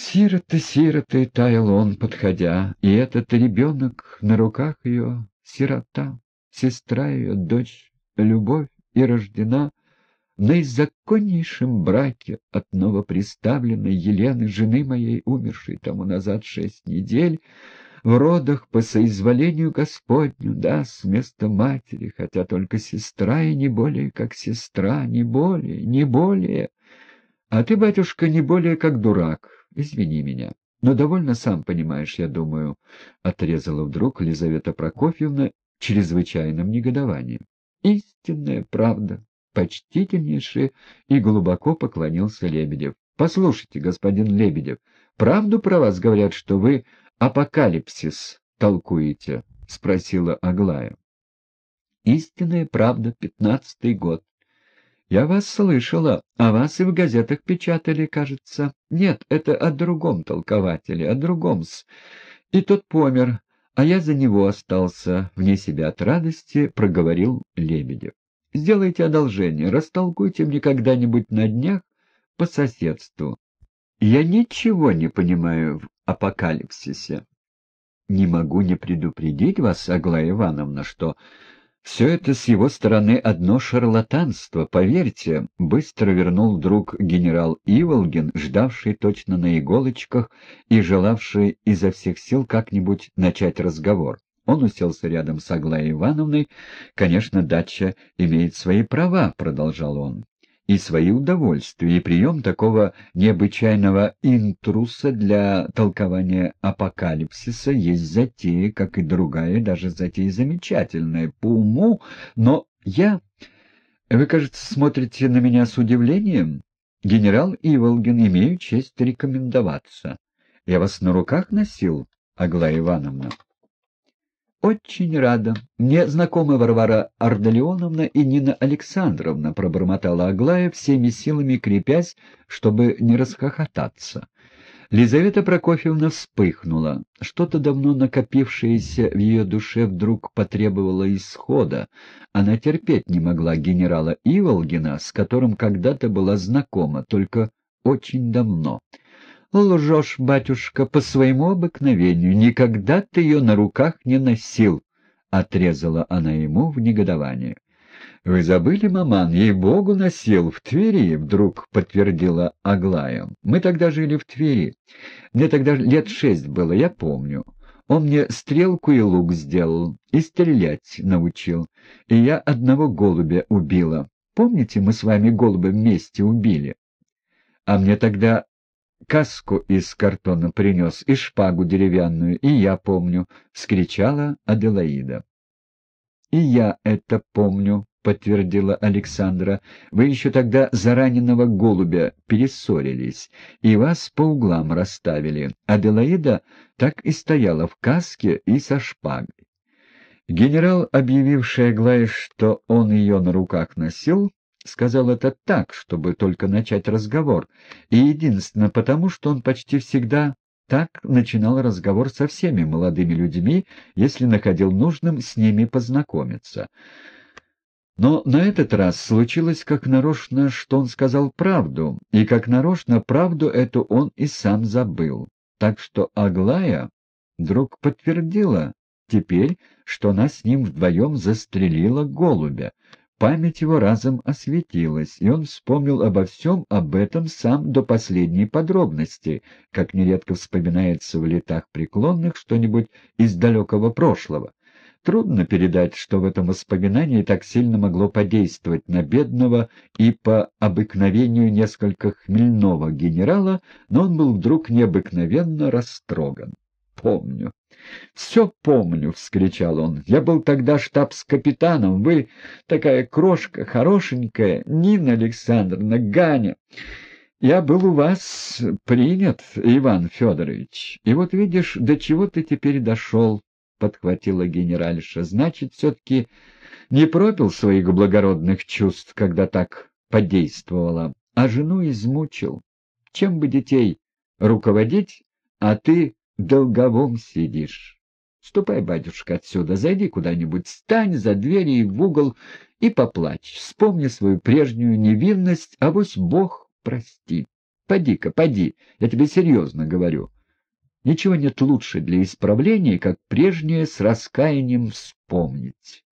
Сироты, сироты, таял он, подходя, и этот ребенок на руках ее сирота, сестра ее, дочь, любовь и рождена в наизаконнейшем браке от новоприставленной Елены, жены моей, умершей тому назад шесть недель, в родах по соизволению Господню, да, с места матери, хотя только сестра и не более как сестра, не более, не более. А ты, батюшка, не более как дурак, извини меня. Но довольно сам понимаешь, я думаю, — отрезала вдруг Лизавета Прокофьевна чрезвычайным негодованием. Истинная правда, почтительнейше и глубоко поклонился Лебедев. Послушайте, господин Лебедев, правду про вас говорят, что вы апокалипсис толкуете? — спросила Аглая. Истинная правда, пятнадцатый год. Я вас слышала, а вас и в газетах печатали, кажется. Нет, это о другом толкователе, о другом-с. И тот помер, а я за него остался, вне себя от радости, проговорил Лебедев. Сделайте одолжение, растолкуйте мне когда-нибудь на днях по соседству. Я ничего не понимаю в апокалипсисе. Не могу не предупредить вас, Аглая Ивановна, что все это с его стороны одно шарлатанство, поверьте, быстро вернул вдруг генерал Иволгин, ждавший точно на иголочках и желавший изо всех сил как-нибудь начать разговор. Он уселся рядом с Аглаей Ивановной. «Конечно, дача имеет свои права», — продолжал он и свои удовольствия, и прием такого необычайного интруса для толкования апокалипсиса есть затея, как и другая, даже затея замечательная, по уму, но я... Вы, кажется, смотрите на меня с удивлением? Генерал Иволгин, имею честь рекомендоваться. Я вас на руках носил, Аглая Ивановна? «Очень рада. Мне знакомы Варвара Ардалионовна и Нина Александровна», — пробормотала Аглая, всеми силами крепясь, чтобы не расхохотаться. Лизавета Прокофьевна вспыхнула. Что-то давно накопившееся в ее душе вдруг потребовало исхода. Она терпеть не могла генерала Иволгина, с которым когда-то была знакома, только очень давно. «Лжешь, батюшка, по своему обыкновению. Никогда ты ее на руках не носил», — отрезала она ему в негодовании. «Вы забыли, маман, ей-богу носил, в Твери», — вдруг подтвердила Аглая. «Мы тогда жили в Твери. Мне тогда лет шесть было, я помню. Он мне стрелку и лук сделал, и стрелять научил. И я одного голубя убила. Помните, мы с вами голубя вместе убили? А мне тогда каску из картона принес и шпагу деревянную, и я помню, — вскричала Аделаида. — И я это помню, — подтвердила Александра. — Вы еще тогда за раненого голубя перессорились, и вас по углам расставили. Аделаида так и стояла в каске и со шпагой. Генерал, объявивший Аглае, что он ее на руках носил, сказал это так, чтобы только начать разговор, и единственно потому, что он почти всегда так начинал разговор со всеми молодыми людьми, если находил нужным с ними познакомиться. Но на этот раз случилось как нарочно, что он сказал правду, и как нарочно правду эту он и сам забыл. Так что Аглая вдруг подтвердила теперь, что она с ним вдвоем застрелила голубя, Память его разом осветилась, и он вспомнил обо всем об этом сам до последней подробности, как нередко вспоминается в летах преклонных что-нибудь из далекого прошлого. Трудно передать, что в этом воспоминании так сильно могло подействовать на бедного и по обыкновению несколько хмельного генерала, но он был вдруг необыкновенно растроган. «Помню, «Все помню!» — вскричал он. «Я был тогда штабс-капитаном. Вы такая крошка, хорошенькая, Нина Александровна, Ганя. Я был у вас принят, Иван Федорович. И вот видишь, до чего ты теперь дошел?» — подхватила генеральша. «Значит, все-таки не пропил своих благородных чувств, когда так подействовала, а жену измучил. Чем бы детей руководить, а ты долговом сидишь. Ступай, батюшка, отсюда, зайди куда-нибудь, стань за двери и в угол и поплачь. Вспомни свою прежнюю невинность, а вось Бог простит. Поди-ка, поди, я тебе серьезно говорю. Ничего нет лучше для исправления, как прежнее с раскаянием вспомнить.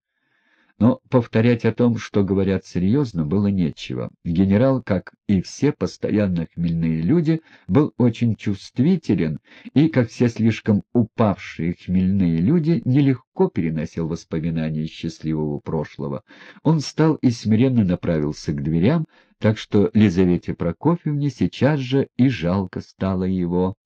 Но повторять о том, что говорят серьезно, было нечего. Генерал, как и все постоянно хмельные люди, был очень чувствителен и, как все слишком упавшие хмельные люди, нелегко переносил воспоминания счастливого прошлого. Он встал и смиренно направился к дверям, так что Лизавете Прокофьевне сейчас же и жалко стало его.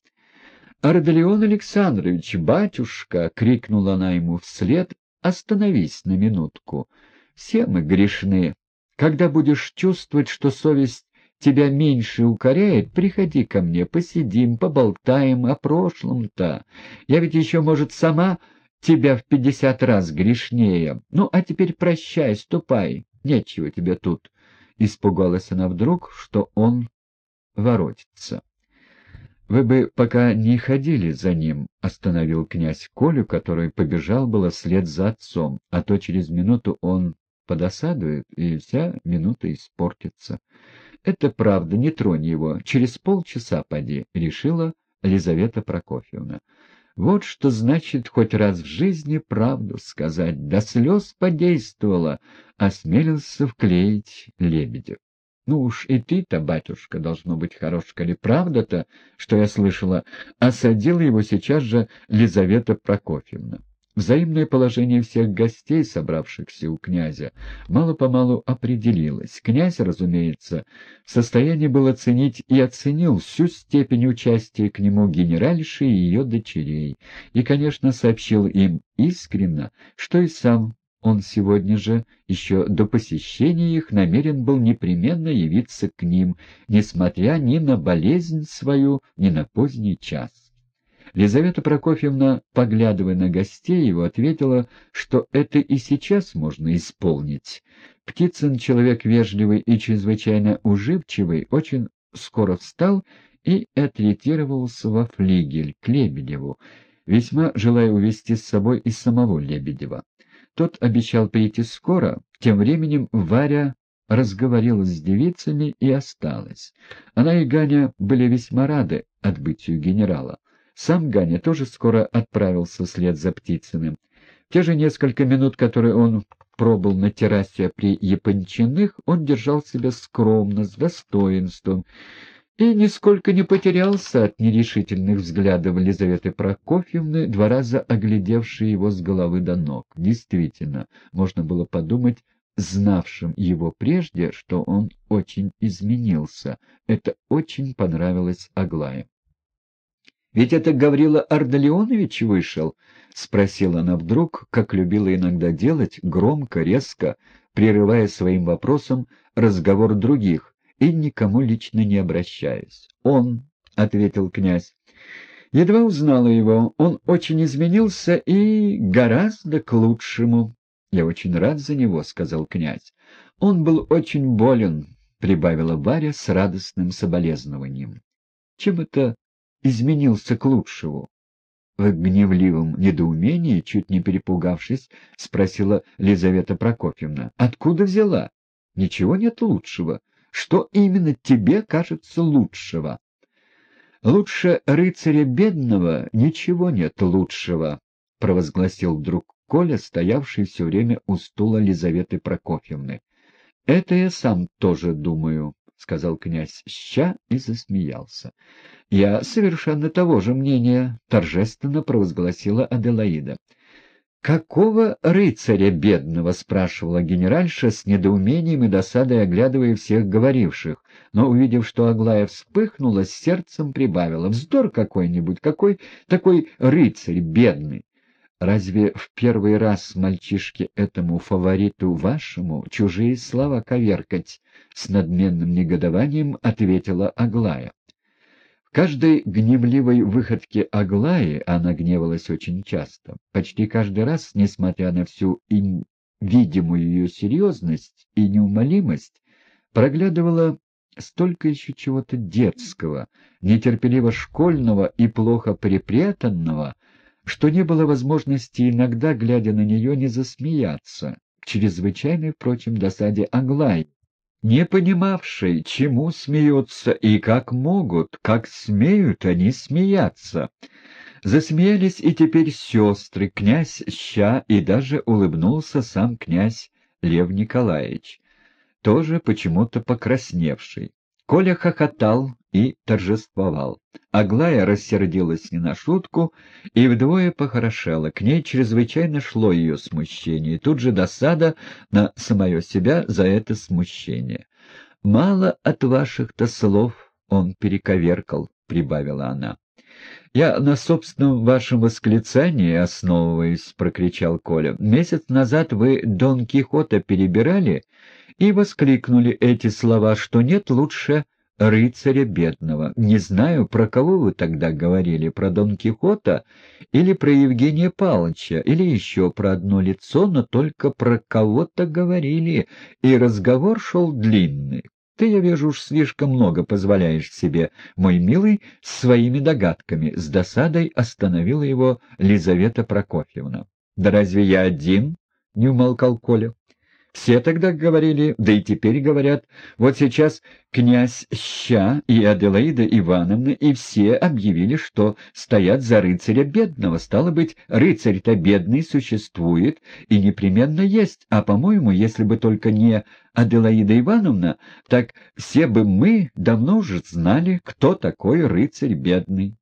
«Ардалион Александрович, батюшка!» — крикнула она ему вслед, Остановись на минутку. Все мы грешны. Когда будешь чувствовать, что совесть тебя меньше укоряет, приходи ко мне, посидим, поболтаем о прошлом-то. Я ведь еще, может, сама тебя в пятьдесят раз грешнее. Ну, а теперь прощай, ступай, нечего тебе тут. Испугалась она вдруг, что он воротится. «Вы бы пока не ходили за ним», — остановил князь Колю, который побежал было вслед за отцом, а то через минуту он подосадует, и вся минута испортится. «Это правда, не тронь его, через полчаса поди», — решила Лизавета Прокофьевна. «Вот что значит хоть раз в жизни правду сказать, до слез подействовала», — осмелился вклеить Лебедев. Ну уж и ты-то, батюшка, должно быть хорошка ли правда-то, что я слышала, осадила его сейчас же Лизавета Прокофьевна. Взаимное положение всех гостей, собравшихся у князя, мало-помалу определилось. Князь, разумеется, в состоянии был оценить и оценил всю степень участия к нему генеральши и ее дочерей, и, конечно, сообщил им искренно, что и сам он сегодня же, еще до посещения их, намерен был непременно явиться к ним, несмотря ни на болезнь свою, ни на поздний час. Лизавета Прокофьевна, поглядывая на гостей его, ответила, что это и сейчас можно исполнить. Птицын, человек вежливый и чрезвычайно уживчивый, очень скоро встал и отрепетировался во флигель к Лебедеву, весьма желая увести с собой и самого Лебедева. Тот обещал прийти скоро, тем временем Варя разговорилась с девицами и осталась. Она и Ганя были весьма рады отбытию генерала. Сам Ганя тоже скоро отправился вслед за Птицыным. Те же несколько минут, которые он пробыл на террасе при Япончиных, он держал себя скромно, с достоинством, и нисколько не потерялся от нерешительных взглядов Елизаветы Прокофьевны, два раза оглядевшей его с головы до ног. Действительно, можно было подумать, знавшим его прежде, что он очень изменился. Это очень понравилось Аглае. «Ведь это Гаврила Ардалионович вышел?» — спросила она вдруг, как любила иногда делать, громко, резко, прерывая своим вопросом разговор других, и никому лично не обращаясь. «Он», — ответил князь, — едва узнала его, он очень изменился и гораздо к лучшему. «Я очень рад за него», — сказал князь. «Он был очень болен», — прибавила Варя с радостным соболезнованием. «Чем это изменился к лучшему?» В гневливом недоумении, чуть не перепугавшись, спросила Лизавета Прокофьевна. «Откуда взяла? Ничего нет лучшего. Что именно тебе кажется лучшего? Лучше рыцаря бедного ничего нет лучшего, — провозгласил вдруг Коля, стоявший все время у стула Лизаветы Прокофьевны. — Это я сам тоже думаю, — сказал князь Ща и засмеялся. — Я совершенно того же мнения, — торжественно провозгласила Аделаида. «Какого рыцаря бедного?» — спрашивала генеральша с недоумением и досадой оглядывая всех говоривших, но, увидев, что Аглая вспыхнула, сердцем прибавила. «Вздор какой-нибудь! Какой такой рыцарь бедный!» «Разве в первый раз мальчишке этому фавориту вашему чужие слова коверкать?» — с надменным негодованием ответила Аглая каждой гневливой выходке Аглаи она гневалась очень часто. Почти каждый раз, несмотря на всю видимую ее серьезность и неумолимость, проглядывала столько еще чего-то детского, нетерпеливо школьного и плохо припрятанного, что не было возможности иногда, глядя на нее, не засмеяться, к чрезвычайной, впрочем, досаде Аглаи, не понимавшей, чему смеются и как могут, как смеют они смеяться. Засмеялись и теперь сестры, князь Ща, и даже улыбнулся сам князь Лев Николаевич, тоже почему-то покрасневший. Коля хохотал и торжествовал. Аглая рассердилась не на шутку и вдвое похорошела. К ней чрезвычайно шло ее смущение, и тут же досада на самое себя за это смущение. «Мало от ваших-то слов он перековеркал», — прибавила она. «Я на собственном вашем восклицании основываюсь», — прокричал Коля. «Месяц назад вы Дон Кихота перебирали и воскликнули эти слова, что нет лучше рыцаря бедного. Не знаю, про кого вы тогда говорили, про Дон Кихота или про Евгения Павловича, или еще про одно лицо, но только про кого-то говорили, и разговор шел длинный. Ты, я вижу, уж слишком много позволяешь себе, мой милый, своими догадками. С досадой остановила его Лизавета Прокофьевна. — Да разве я один? — не умолкал Коля. Все тогда говорили, да и теперь говорят, вот сейчас князь Ща и Аделаида Ивановна, и все объявили, что стоят за рыцаря бедного. Стало быть, рыцарь-то бедный существует и непременно есть, а, по-моему, если бы только не Аделаида Ивановна, так все бы мы давно уже знали, кто такой рыцарь бедный.